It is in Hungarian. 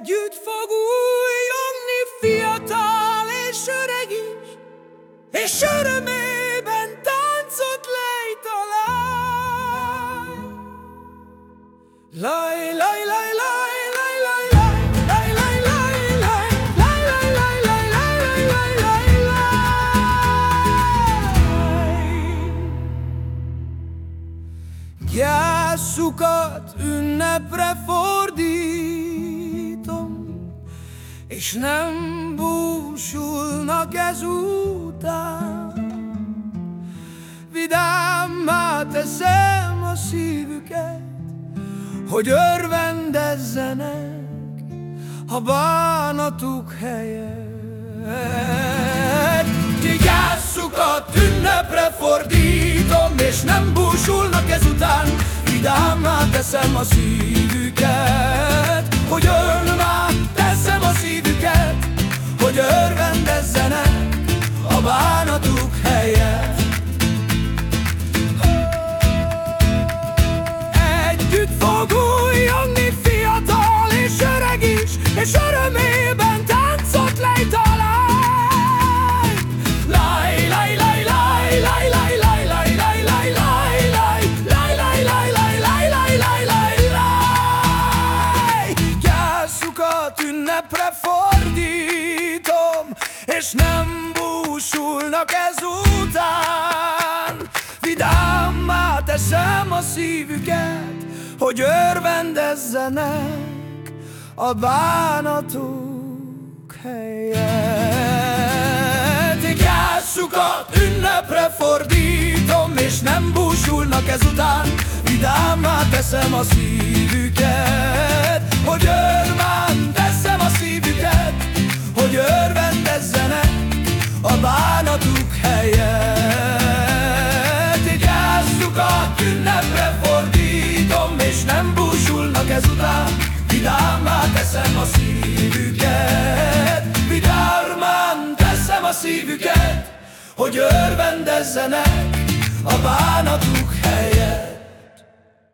Együtt fog újjongni fiatal és öreg is, és örömében táncot lejt a lány. Laj, laj, laj, laj, laj, laj, laj, és nem búsulnak ezután. Vidámmá teszem a szívüket, hogy örvendezzenek a bánatuk helyett. Gyászukat ünnepre fordítom, és nem búsulnak ezután. Vidámmá teszem a szívüket, hogy örvendezzenek a bánatuk helye. Együtt fog újjongni fiatal és öreg is, és örömében táncot lejt a láj. Láj, láj, láj, láj, láj, láj. ünnepre fordít és nem búsulnak ezután. Vidámmá teszem a szívüket, hogy örvendezzenek a bánatuk helyett. Gyászukat ünnepre fordítom, és nem búsulnak ezután. Vidámmá teszem a szívüket, a bánatuk helyett. Gyászukat ünnepre fordítom, és nem búsulnak ezután. Vidámmá teszem a szívüket, vidámán teszem a szívüket, hogy örvendezzenek a bánatuk helyett.